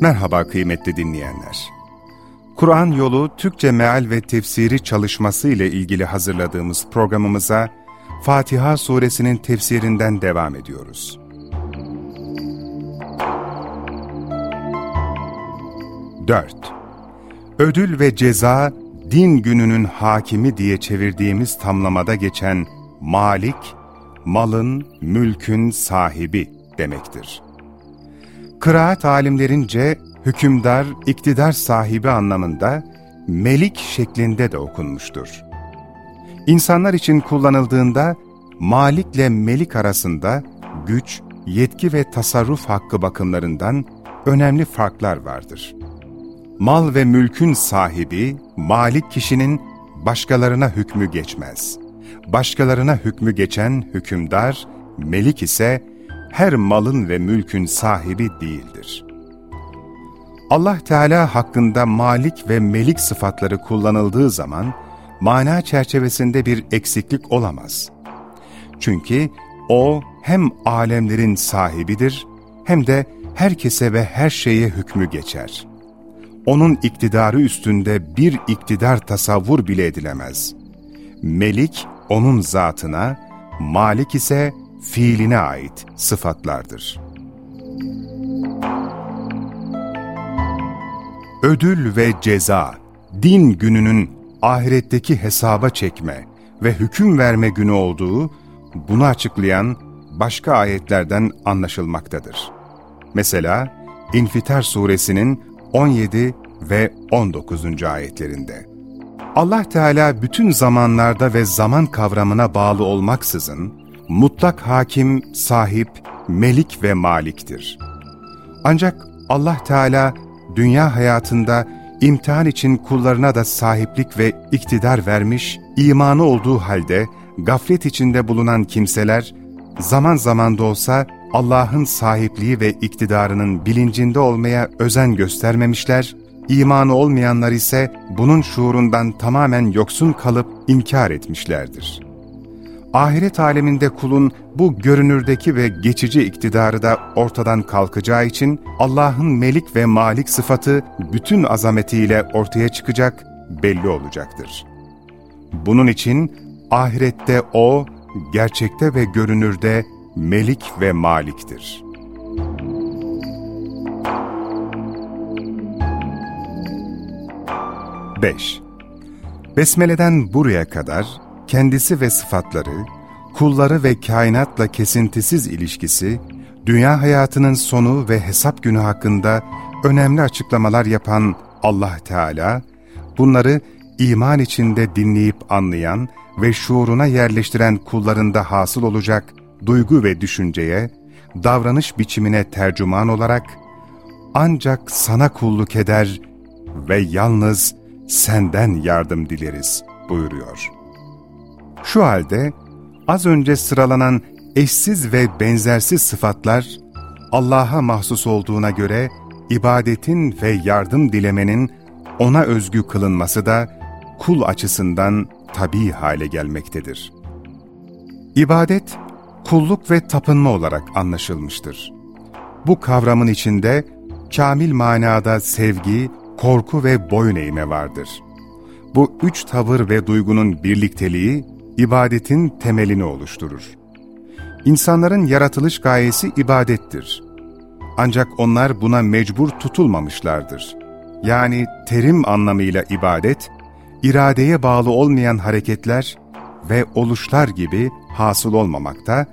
Merhaba kıymetli dinleyenler. Kur'an yolu Türkçe meal ve tefsiri çalışması ile ilgili hazırladığımız programımıza Fatiha suresinin tefsirinden devam ediyoruz. Dört. Ödül ve ceza din gününün hakimi diye çevirdiğimiz tamlamada geçen malik, malın, mülkün sahibi demektir. Kıraat alimlerince hükümdar, iktidar sahibi anlamında melik şeklinde de okunmuştur. İnsanlar için kullanıldığında malikle melik arasında güç, yetki ve tasarruf hakkı bakımlarından önemli farklar vardır. Mal ve mülkün sahibi, malik kişinin başkalarına hükmü geçmez. Başkalarına hükmü geçen hükümdar, melik ise her malın ve mülkün sahibi değildir. Allah Teala hakkında malik ve melik sıfatları kullanıldığı zaman, mana çerçevesinde bir eksiklik olamaz. Çünkü O hem alemlerin sahibidir, hem de herkese ve her şeye hükmü geçer. Onun iktidarı üstünde bir iktidar tasavvur bile edilemez. Melik, onun zatına, malik ise fiiline ait sıfatlardır. Ödül ve ceza, din gününün ahiretteki hesaba çekme ve hüküm verme günü olduğu, bunu açıklayan başka ayetlerden anlaşılmaktadır. Mesela İnfitar suresinin 17 ve 19. ayetlerinde. Allah Teala bütün zamanlarda ve zaman kavramına bağlı olmaksızın, mutlak hakim, sahip, melik ve maliktir. Ancak Allah Teala dünya hayatında imtihan için kullarına da sahiplik ve iktidar vermiş, imanı olduğu halde gaflet içinde bulunan kimseler, zaman zaman da olsa Allah'ın sahipliği ve iktidarının bilincinde olmaya özen göstermemişler, imanı olmayanlar ise bunun şuurundan tamamen yoksun kalıp inkar etmişlerdir ahiret aleminde kulun bu görünürdeki ve geçici iktidarı da ortadan kalkacağı için Allah'ın melik ve malik sıfatı bütün azametiyle ortaya çıkacak, belli olacaktır. Bunun için ahirette O, gerçekte ve görünürde melik ve maliktir. Beş. Besmele'den buraya kadar kendisi ve sıfatları, kulları ve kainatla kesintisiz ilişkisi, dünya hayatının sonu ve hesap günü hakkında önemli açıklamalar yapan Allah Teala, bunları iman içinde dinleyip anlayan ve şuuruna yerleştiren kullarında hasıl olacak duygu ve düşünceye, davranış biçimine tercüman olarak, ancak sana kulluk eder ve yalnız senden yardım dileriz buyuruyor. Şu halde az önce sıralanan eşsiz ve benzersiz sıfatlar Allah'a mahsus olduğuna göre ibadetin ve yardım dilemenin ona özgü kılınması da kul açısından tabi hale gelmektedir. İbadet, kulluk ve tapınma olarak anlaşılmıştır. Bu kavramın içinde kamil manada sevgi, korku ve boyun eğme vardır. Bu üç tavır ve duygunun birlikteliği, ibadetin temelini oluşturur. İnsanların yaratılış gayesi ibadettir. Ancak onlar buna mecbur tutulmamışlardır. Yani terim anlamıyla ibadet, iradeye bağlı olmayan hareketler ve oluşlar gibi hasıl olmamakta,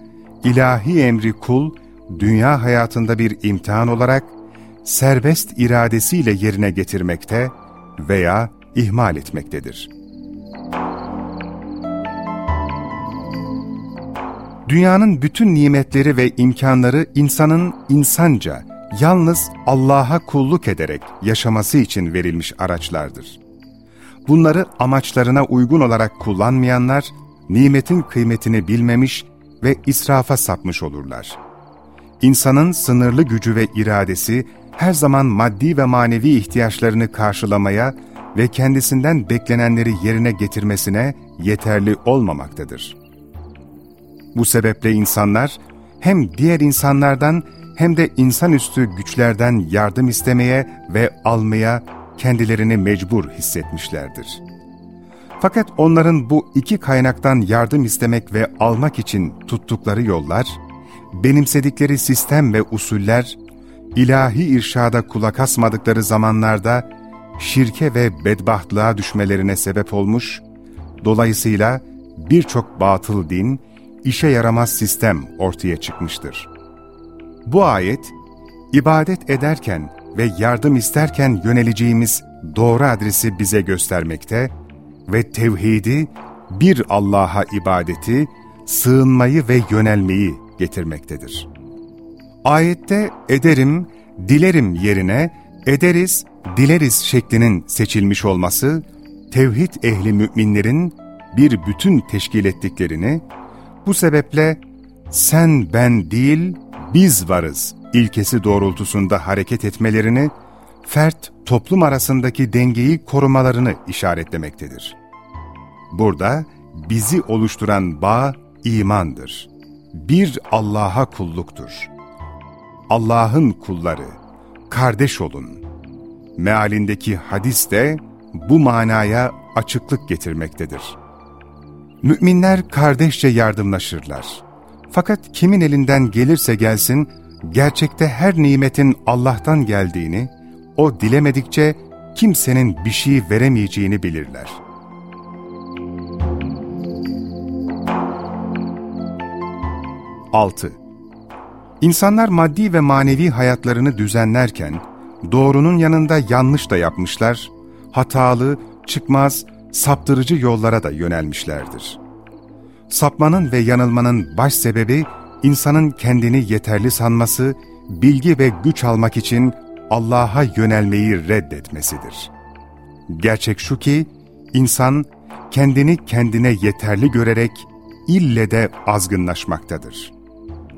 ilahi emri kul, dünya hayatında bir imtihan olarak serbest iradesiyle yerine getirmekte veya ihmal etmektedir. Dünyanın bütün nimetleri ve imkanları insanın insanca yalnız Allah'a kulluk ederek yaşaması için verilmiş araçlardır. Bunları amaçlarına uygun olarak kullanmayanlar, nimetin kıymetini bilmemiş ve israfa sapmış olurlar. İnsanın sınırlı gücü ve iradesi her zaman maddi ve manevi ihtiyaçlarını karşılamaya ve kendisinden beklenenleri yerine getirmesine yeterli olmamaktadır. Bu sebeple insanlar hem diğer insanlardan hem de insanüstü güçlerden yardım istemeye ve almaya kendilerini mecbur hissetmişlerdir. Fakat onların bu iki kaynaktan yardım istemek ve almak için tuttukları yollar, benimsedikleri sistem ve usuller, ilahi irşada kulak asmadıkları zamanlarda şirke ve bedbahtlığa düşmelerine sebep olmuş, dolayısıyla birçok batıl din, işe yaramaz sistem ortaya çıkmıştır. Bu ayet, ibadet ederken ve yardım isterken yöneleceğimiz doğru adresi bize göstermekte ve tevhidi, bir Allah'a ibadeti, sığınmayı ve yönelmeyi getirmektedir. Ayette ederim, dilerim yerine ederiz, dileriz şeklinin seçilmiş olması, tevhid ehli müminlerin bir bütün teşkil ettiklerini, bu sebeple sen ben değil biz varız ilkesi doğrultusunda hareket etmelerini, fert toplum arasındaki dengeyi korumalarını işaretlemektedir. Burada bizi oluşturan bağ imandır. Bir Allah'a kulluktur. Allah'ın kulları, kardeş olun. Mealindeki hadis de bu manaya açıklık getirmektedir. Müminler kardeşçe yardımlaşırlar. Fakat kimin elinden gelirse gelsin, gerçekte her nimetin Allah'tan geldiğini, o dilemedikçe kimsenin bir şey veremeyeceğini bilirler. Altı. İnsanlar maddi ve manevi hayatlarını düzenlerken, doğrunun yanında yanlış da yapmışlar, hatalı, çıkmaz, saptırıcı yollara da yönelmişlerdir. Sapmanın ve yanılmanın baş sebebi, insanın kendini yeterli sanması, bilgi ve güç almak için Allah'a yönelmeyi reddetmesidir. Gerçek şu ki, insan kendini kendine yeterli görerek ille de azgınlaşmaktadır.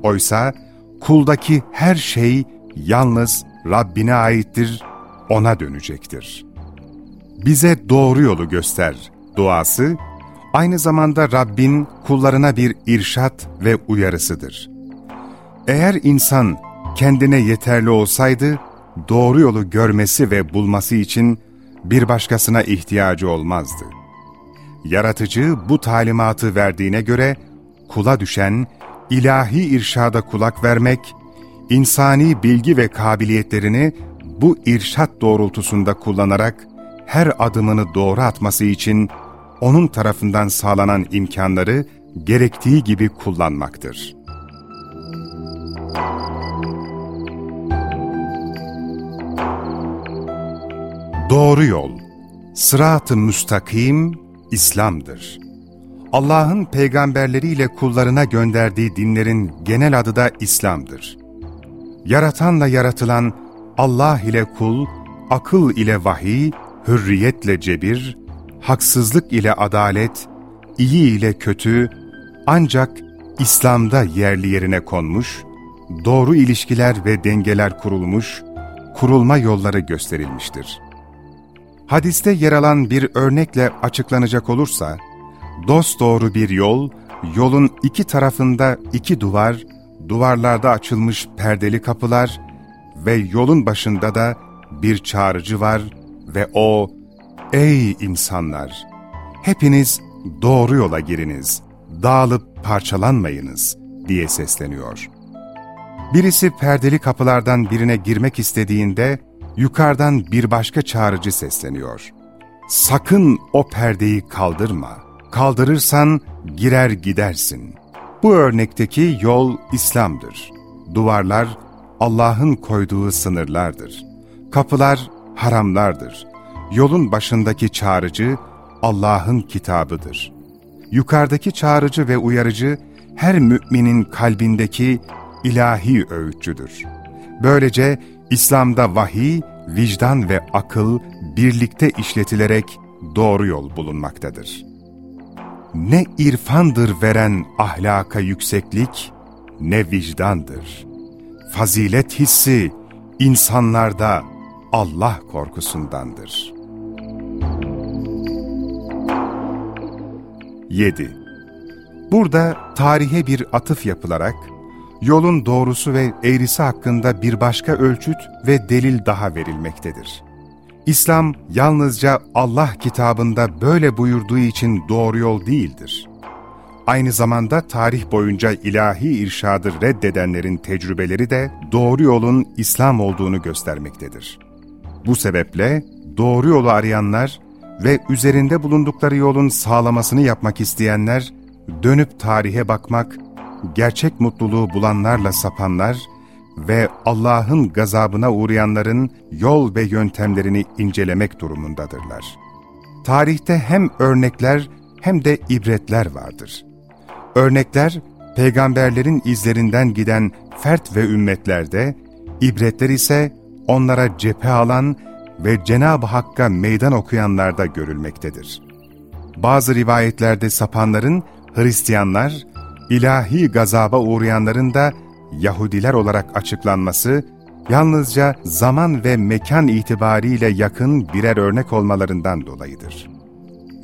Oysa kuldaki her şey yalnız Rabbine aittir, O'na dönecektir. Bize doğru yolu göster duası, aynı zamanda Rabbin kullarına bir irşat ve uyarısıdır. Eğer insan kendine yeterli olsaydı, doğru yolu görmesi ve bulması için bir başkasına ihtiyacı olmazdı. Yaratıcı bu talimatı verdiğine göre, kula düşen ilahi irşada kulak vermek, insani bilgi ve kabiliyetlerini bu irşat doğrultusunda kullanarak her adımını doğru atması için onun tarafından sağlanan imkanları gerektiği gibi kullanmaktır. Doğru yol, sırat-ı müstakim İslam'dır. Allah'ın peygamberleriyle kullarına gönderdiği dinlerin genel adı da İslam'dır. Yaratanla yaratılan Allah ile kul, akıl ile vahiy, hürriyetle cebir, haksızlık ile adalet, iyi ile kötü ancak İslam'da yerli yerine konmuş, doğru ilişkiler ve dengeler kurulmuş, kurulma yolları gösterilmiştir. Hadiste yer alan bir örnekle açıklanacak olursa, dosdoğru bir yol, yolun iki tarafında iki duvar, duvarlarda açılmış perdeli kapılar ve yolun başında da bir çağrıcı var ve o Ey insanlar! Hepiniz doğru yola giriniz, dağılıp parçalanmayınız diye sesleniyor. Birisi perdeli kapılardan birine girmek istediğinde yukarıdan bir başka çağrıcı sesleniyor. Sakın o perdeyi kaldırma. Kaldırırsan girer gidersin. Bu örnekteki yol İslam'dır. Duvarlar Allah'ın koyduğu sınırlardır. Kapılar haramlardır yolun başındaki çağrıcı Allah'ın kitabıdır. Yukarıdaki çağrıcı ve uyarıcı her müminin kalbindeki ilahi öğütçüdür. Böylece İslam'da vahiy, vicdan ve akıl birlikte işletilerek doğru yol bulunmaktadır. Ne irfandır veren ahlaka yükseklik, ne vicdandır. Fazilet hissi insanlarda Allah korkusundandır. 7. Burada tarihe bir atıf yapılarak, yolun doğrusu ve eğrisi hakkında bir başka ölçüt ve delil daha verilmektedir. İslam yalnızca Allah kitabında böyle buyurduğu için doğru yol değildir. Aynı zamanda tarih boyunca ilahi irşadı reddedenlerin tecrübeleri de doğru yolun İslam olduğunu göstermektedir. Bu sebeple doğru yolu arayanlar ve üzerinde bulundukları yolun sağlamasını yapmak isteyenler, dönüp tarihe bakmak, gerçek mutluluğu bulanlarla sapanlar ve Allah'ın gazabına uğrayanların yol ve yöntemlerini incelemek durumundadırlar. Tarihte hem örnekler hem de ibretler vardır. Örnekler, peygamberlerin izlerinden giden fert ve ümmetlerde, ibretler ise onlara cephe alan ve Cenab-ı Hakk'a meydan okuyanlarda görülmektedir. Bazı rivayetlerde sapanların Hristiyanlar, ilahi gazaba uğrayanların da Yahudiler olarak açıklanması, yalnızca zaman ve mekan itibariyle yakın birer örnek olmalarından dolayıdır.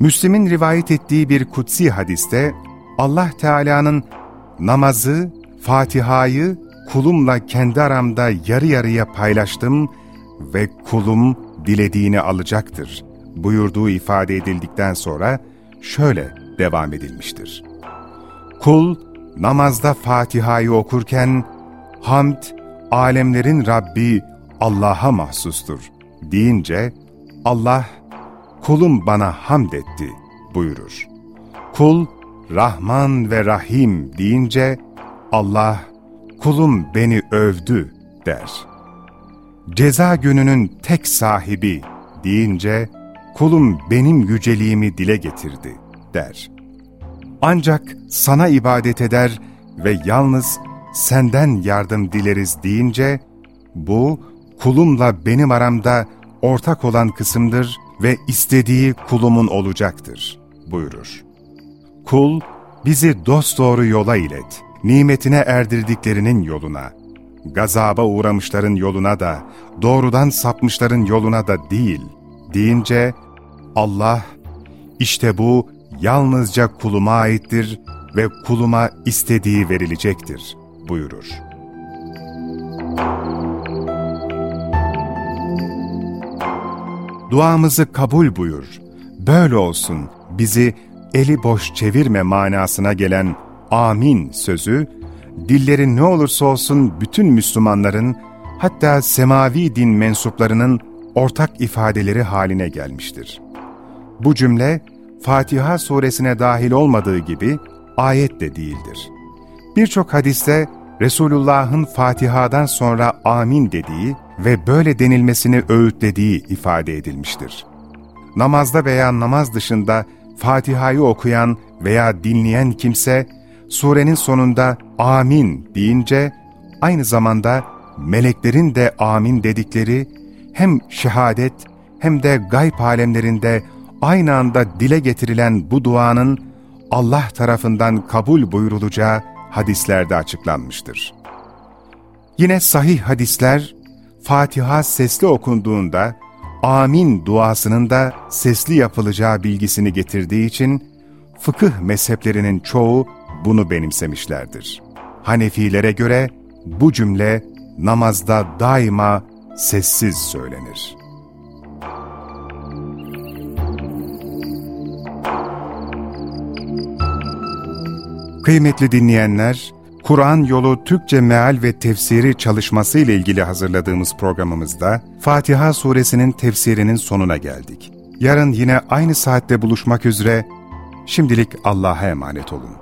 Müslim'in rivayet ettiği bir kutsi hadiste, Allah Teala'nın namazı, Fatiha'yı kulumla kendi aramda yarı yarıya paylaştım ve kulum dilediğini alacaktır buyurduğu ifade edildikten sonra şöyle devam edilmiştir. Kul namazda Fatiha'yı okurken hamd alemlerin Rabbi Allah'a mahsustur deyince Allah kulum bana hamd etti buyurur. Kul Rahman ve Rahim deyince Allah kulum beni övdü der.'' ceza gününün tek sahibi deyince kulum benim yüceliğimi dile getirdi der. Ancak sana ibadet eder ve yalnız senden yardım dileriz deyince bu kulumla benim aramda ortak olan kısımdır ve istediği kulumun olacaktır buyurur. Kul bizi dosdoğru yola ilet, nimetine erdirdiklerinin yoluna, gazaba uğramışların yoluna da, doğrudan sapmışların yoluna da değil, deyince Allah, işte bu yalnızca kuluma aittir ve kuluma istediği verilecektir buyurur. Duamızı kabul buyur, böyle olsun, bizi eli boş çevirme manasına gelen amin sözü, dilleri ne olursa olsun bütün Müslümanların, hatta semavi din mensuplarının ortak ifadeleri haline gelmiştir. Bu cümle, Fatiha suresine dahil olmadığı gibi ayet de değildir. Birçok hadiste Resulullah'ın Fatiha'dan sonra amin dediği ve böyle denilmesini öğütlediği ifade edilmiştir. Namazda veya namaz dışında Fatiha'yı okuyan veya dinleyen kimse, surenin sonunda amin deyince aynı zamanda meleklerin de amin dedikleri hem şehadet hem de gayb alemlerinde aynı anda dile getirilen bu duanın Allah tarafından kabul buyurulacağı hadislerde açıklanmıştır. Yine sahih hadisler, Fatiha sesli okunduğunda amin duasının da sesli yapılacağı bilgisini getirdiği için fıkıh mezheplerinin çoğu bunu benimsemişlerdir. Hanefilere göre bu cümle namazda daima sessiz söylenir. Kıymetli dinleyenler, Kur'an yolu Türkçe meal ve tefsiri çalışması ile ilgili hazırladığımız programımızda Fatiha suresinin tefsirinin sonuna geldik. Yarın yine aynı saatte buluşmak üzere, şimdilik Allah'a emanet olun.